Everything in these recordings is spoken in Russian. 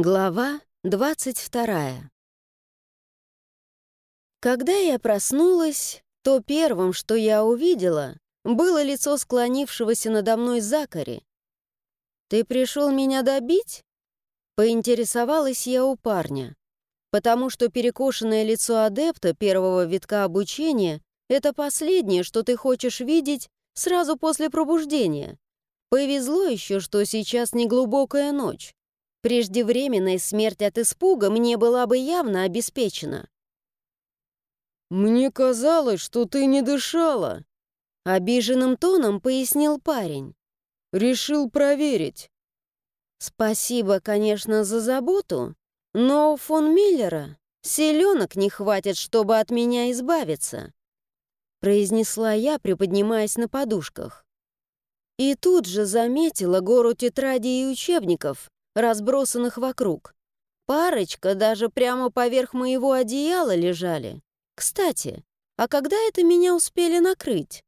Глава 22 Когда я проснулась, то первым, что я увидела, было лицо склонившегося надо мной Закари. «Ты пришел меня добить?» Поинтересовалась я у парня, потому что перекошенное лицо адепта первого витка обучения — это последнее, что ты хочешь видеть сразу после пробуждения. Повезло еще, что сейчас не глубокая ночь. Преждевременная смерть от испуга мне была бы явно обеспечена. «Мне казалось, что ты не дышала», — обиженным тоном пояснил парень. «Решил проверить». «Спасибо, конечно, за заботу, но у фон Миллера селенок не хватит, чтобы от меня избавиться», — произнесла я, приподнимаясь на подушках. И тут же заметила гору тетрадей и учебников, разбросанных вокруг. Парочка даже прямо поверх моего одеяла лежали. Кстати, а когда это меня успели накрыть?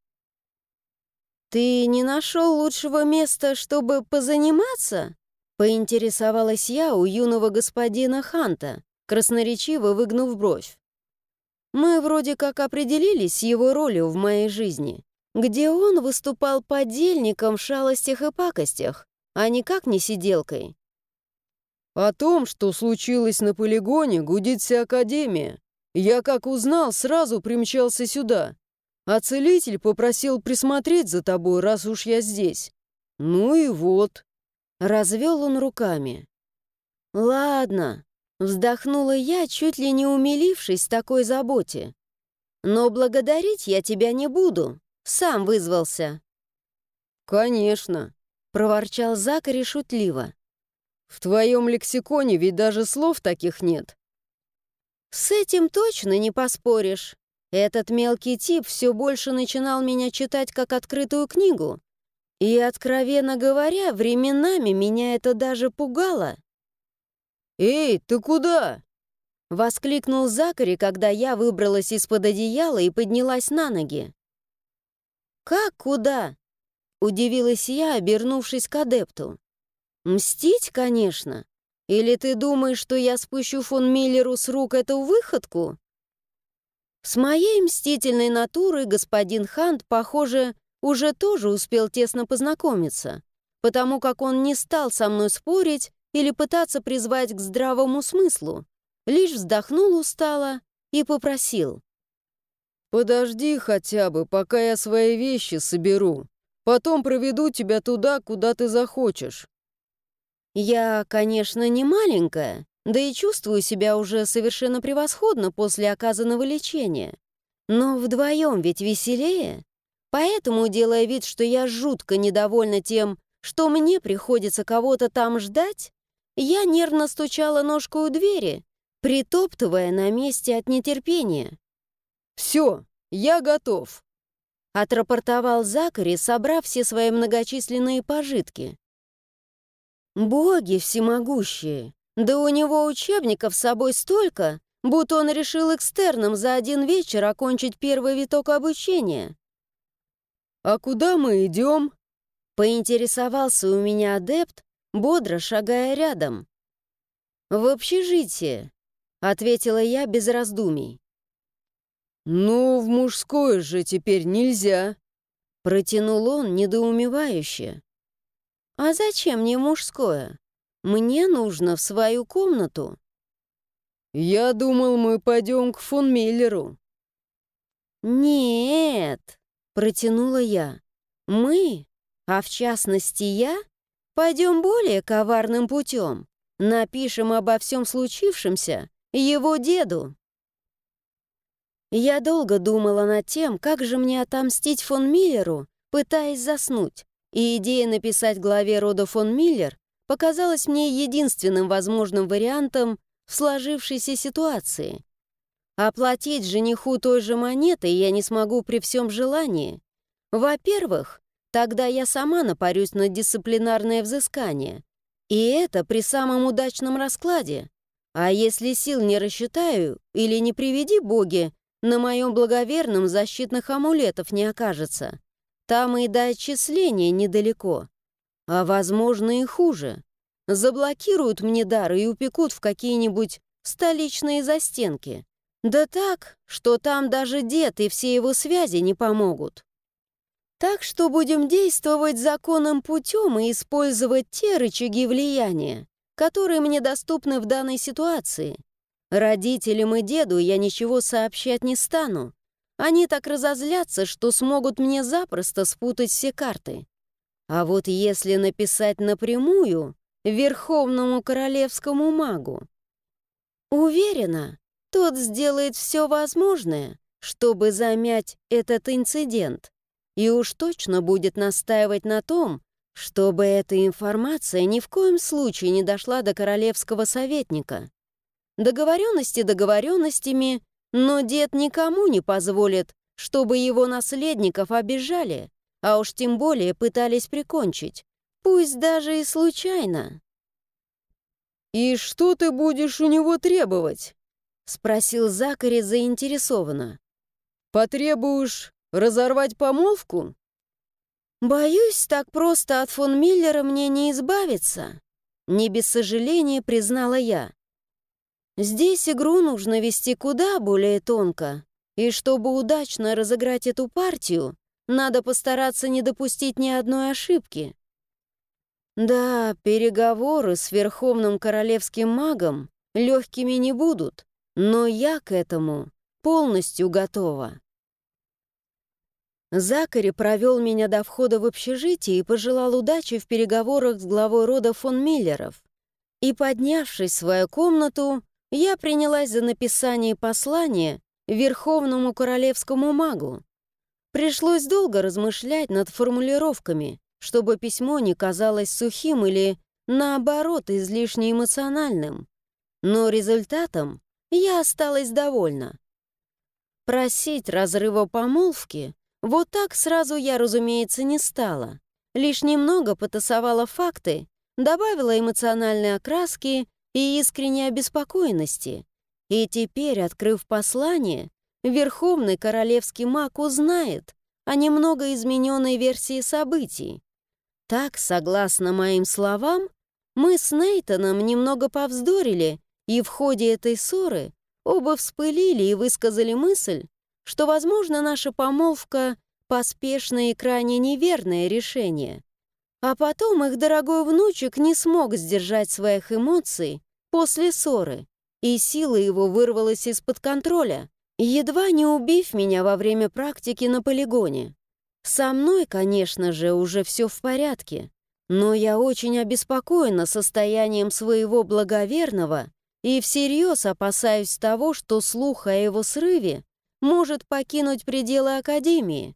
«Ты не нашел лучшего места, чтобы позаниматься?» Поинтересовалась я у юного господина Ханта, красноречиво выгнув бровь. Мы вроде как определились с его ролью в моей жизни, где он выступал подельником в шалостях и пакостях, а никак не сиделкой. О том, что случилось на полигоне, гудит вся Академия. Я, как узнал, сразу примчался сюда. А целитель попросил присмотреть за тобой, раз уж я здесь. Ну и вот. Развел он руками. Ладно, вздохнула я, чуть ли не умилившись такой заботе. Но благодарить я тебя не буду. Сам вызвался. Конечно, проворчал Закари шутливо. В твоем лексиконе ведь даже слов таких нет. С этим точно не поспоришь. Этот мелкий тип все больше начинал меня читать как открытую книгу. И, откровенно говоря, временами меня это даже пугало. «Эй, ты куда?» — воскликнул Закари, когда я выбралась из-под одеяла и поднялась на ноги. «Как куда?» — удивилась я, обернувшись к адепту. Мстить, конечно. Или ты думаешь, что я спущу фон Миллеру с рук эту выходку? С моей мстительной натурой господин Хант, похоже, уже тоже успел тесно познакомиться, потому как он не стал со мной спорить или пытаться призвать к здравому смыслу, лишь вздохнул устало и попросил. «Подожди хотя бы, пока я свои вещи соберу. Потом проведу тебя туда, куда ты захочешь. Я, конечно, не маленькая, да и чувствую себя уже совершенно превосходно после оказанного лечения. Но вдвоем ведь веселее. Поэтому, делая вид, что я жутко недовольна тем, что мне приходится кого-то там ждать, я нервно стучала ножку у двери, притоптывая на месте от нетерпения. «Все, я готов», — отрапортовал Закари, собрав все свои многочисленные пожитки. Боги всемогущие! Да у него учебников с собой столько, будто он решил экстерном за один вечер окончить первый виток обучения. «А куда мы идем?» Поинтересовался у меня адепт, бодро шагая рядом. «В общежитие», — ответила я без раздумий. «Ну, в мужское же теперь нельзя», — протянул он недоумевающе. «А зачем мне мужское? Мне нужно в свою комнату». «Я думал, мы пойдем к фон Миллеру». «Нет», — протянула я, — «мы, а в частности я, пойдем более коварным путем, напишем обо всем случившемся его деду». Я долго думала над тем, как же мне отомстить фон Миллеру, пытаясь заснуть и идея написать главе рода фон Миллер показалась мне единственным возможным вариантом в сложившейся ситуации. Оплатить жениху той же монетой я не смогу при всем желании. Во-первых, тогда я сама напарюсь на дисциплинарное взыскание. И это при самом удачном раскладе. А если сил не рассчитаю или не приведи боги, на моем благоверном защитных амулетов не окажется, там и до отчисления недалеко. А возможно и хуже. заблокируют мне дар и упекут в какие-нибудь столичные застенки. Да так, что там даже дед и все его связи не помогут. Так что будем действовать законным путем и использовать те рычаги влияния, которые мне доступны в данной ситуации. Родителям и деду я ничего сообщать не стану. Они так разозлятся, что смогут мне запросто спутать все карты. А вот если написать напрямую Верховному Королевскому магу, уверена, тот сделает все возможное, чтобы замять этот инцидент, и уж точно будет настаивать на том, чтобы эта информация ни в коем случае не дошла до королевского советника. Договоренности договоренностями, но дед никому не позволит, чтобы его наследников обижали, а уж тем более пытались прикончить, пусть даже и случайно. «И что ты будешь у него требовать?» — спросил Закари заинтересованно. «Потребуешь разорвать помолвку?» «Боюсь, так просто от фон Миллера мне не избавиться», — не без сожаления признала я. «Здесь игру нужно вести куда более тонко, и чтобы удачно разыграть эту партию, надо постараться не допустить ни одной ошибки». Да, переговоры с Верховным Королевским магом легкими не будут, но я к этому полностью готова. Закари провел меня до входа в общежитие и пожелал удачи в переговорах с главой рода фон Миллеров. И, поднявшись в свою комнату, я принялась за написание послания Верховному Королевскому магу. Пришлось долго размышлять над формулировками, чтобы письмо не казалось сухим или, наоборот, излишне эмоциональным. Но результатом я осталась довольна. Просить разрыва помолвки вот так сразу я, разумеется, не стала. Лишь немного потасовала факты, добавила эмоциональной окраски и искренней обеспокоенности. И теперь, открыв послание, Верховный Королевский маг узнает о немного измененной версии событий. Так, согласно моим словам, мы с Нейтаном немного повздорили, и в ходе этой ссоры оба вспылили и высказали мысль, что, возможно, наша помолвка — поспешное и крайне неверное решение. А потом их дорогой внучек не смог сдержать своих эмоций после ссоры, и сила его вырвалась из-под контроля, едва не убив меня во время практики на полигоне. Со мной, конечно же, уже все в порядке, но я очень обеспокоена состоянием своего благоверного и всерьез опасаюсь того, что слух о его срыве может покинуть пределы Академии.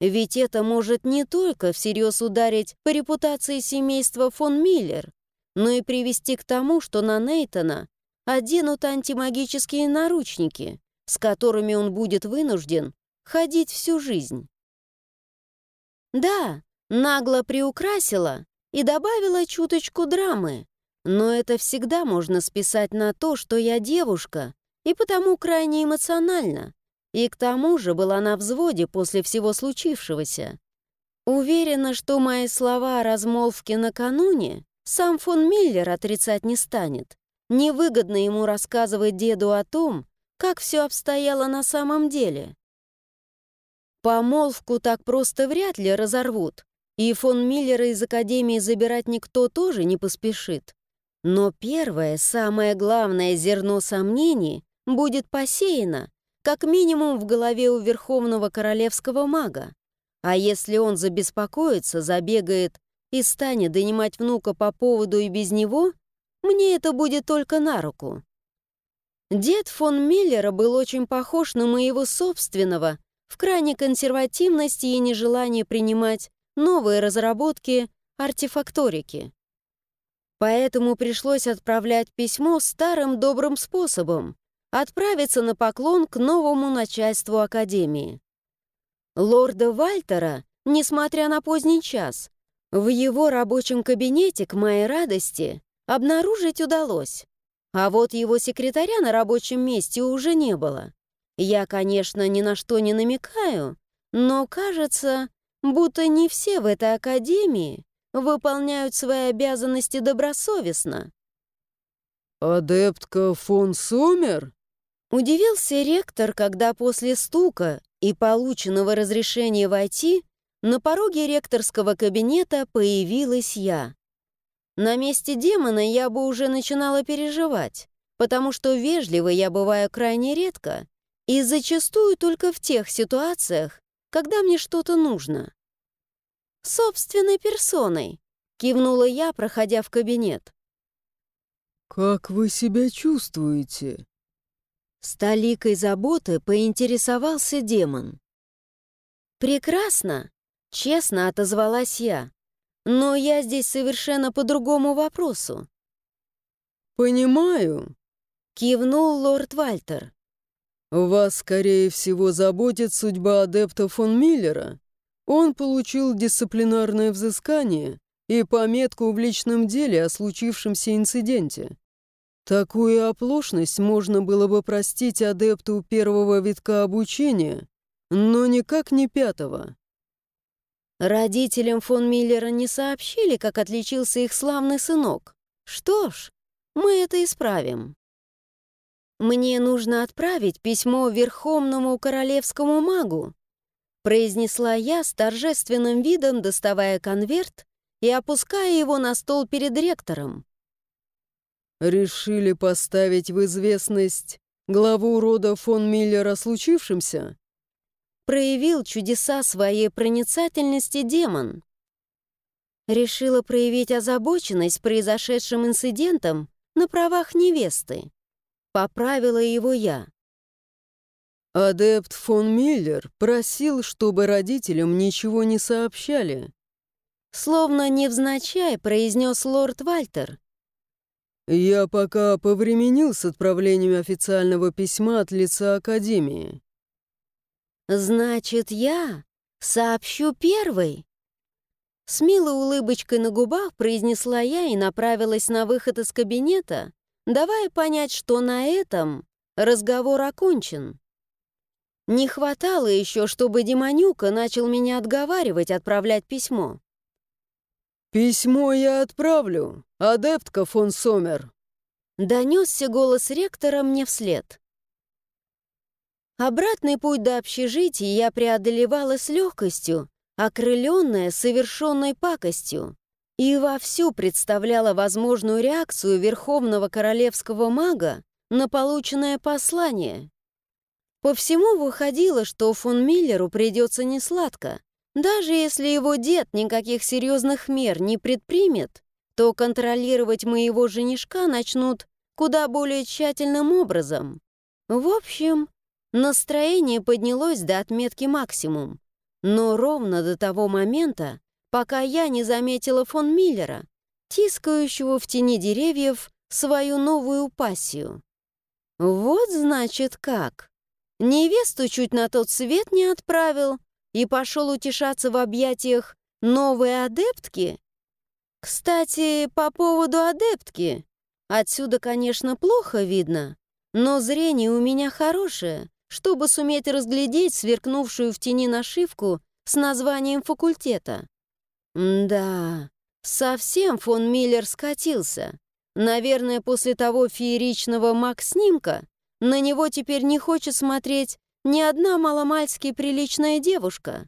Ведь это может не только всерьез ударить по репутации семейства фон Миллер, но и привести к тому, что на Нейтона оденут антимагические наручники, с которыми он будет вынужден ходить всю жизнь. Да, нагло приукрасила и добавила чуточку драмы, но это всегда можно списать на то, что я девушка и потому крайне эмоциональна, и к тому же была на взводе после всего случившегося. Уверена, что мои слова о размолвке накануне сам фон Миллер отрицать не станет. Невыгодно ему рассказывать деду о том, как все обстояло на самом деле. Помолвку так просто вряд ли разорвут, и фон Миллера из Академии забирать никто тоже не поспешит. Но первое, самое главное зерно сомнений будет посеяно, как минимум в голове у верховного королевского мага. А если он забеспокоится, забегает и станет донимать внука по поводу и без него, мне это будет только на руку. Дед фон Миллера был очень похож на моего собственного, в крайней консервативности и нежелании принимать новые разработки артефакторики. Поэтому пришлось отправлять письмо старым добрым способом, отправиться на поклон к новому начальству Академии. Лорда Вальтера, несмотря на поздний час, в его рабочем кабинете, к моей радости, обнаружить удалось. А вот его секретаря на рабочем месте уже не было. Я, конечно, ни на что не намекаю, но кажется, будто не все в этой академии выполняют свои обязанности добросовестно. «Адептка фон Сомер?» Удивился ректор, когда после стука и полученного разрешения войти на пороге ректорского кабинета появилась я. На месте демона я бы уже начинала переживать, потому что вежливо я бываю крайне редко и зачастую только в тех ситуациях, когда мне что-то нужно. «Собственной персоной», — кивнула я, проходя в кабинет. «Как вы себя чувствуете?» С толикой заботы поинтересовался демон. «Прекрасно!» — честно отозвалась я. Но я здесь совершенно по другому вопросу. «Понимаю», — кивнул лорд Вальтер. «Вас, скорее всего, заботит судьба адепта фон Миллера. Он получил дисциплинарное взыскание и пометку в личном деле о случившемся инциденте. Такую оплошность можно было бы простить адепту первого витка обучения, но никак не пятого. Родителям фон Миллера не сообщили, как отличился их славный сынок. Что ж, мы это исправим. «Мне нужно отправить письмо Верховному Королевскому магу», произнесла я с торжественным видом, доставая конверт и опуская его на стол перед ректором. «Решили поставить в известность главу рода фон Миллера случившемся?» проявил чудеса своей проницательности демон. Решила проявить озабоченность произошедшим инцидентом на правах невесты. Поправила его я. Адепт фон Миллер просил, чтобы родителям ничего не сообщали. Словно невзначай произнес лорд Вальтер. Я пока повременил с отправлением официального письма от лица Академии. «Значит, я сообщу первой?» С милой улыбочкой на губах произнесла я и направилась на выход из кабинета, давая понять, что на этом разговор окончен. Не хватало еще, чтобы Демонюка начал меня отговаривать отправлять письмо. «Письмо я отправлю, адептка фон Сомер», Донесся голос ректора мне вслед. Обратный путь до общежития я преодолевала с легкостью, окрыленная совершенной пакостью, и вовсю представляла возможную реакцию верховного королевского мага на полученное послание. По всему выходило, что фон Миллеру придется несладко. Даже если его дед никаких серьезных мер не предпримет, то контролировать моего женишка начнут куда более тщательным образом. В общем, Настроение поднялось до отметки максимум, но ровно до того момента, пока я не заметила фон Миллера, тискающего в тени деревьев свою новую пассию. Вот значит как. Невесту чуть на тот свет не отправил и пошел утешаться в объятиях новой адептки. Кстати, по поводу адептки. Отсюда, конечно, плохо видно, но зрение у меня хорошее, чтобы суметь разглядеть сверкнувшую в тени нашивку с названием факультета. да, совсем фон Миллер скатился. Наверное, после того фееричного маг-снимка на него теперь не хочет смотреть ни одна маломальски приличная девушка.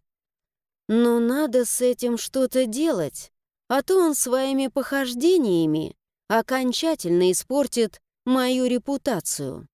Но надо с этим что-то делать, а то он своими похождениями окончательно испортит мою репутацию.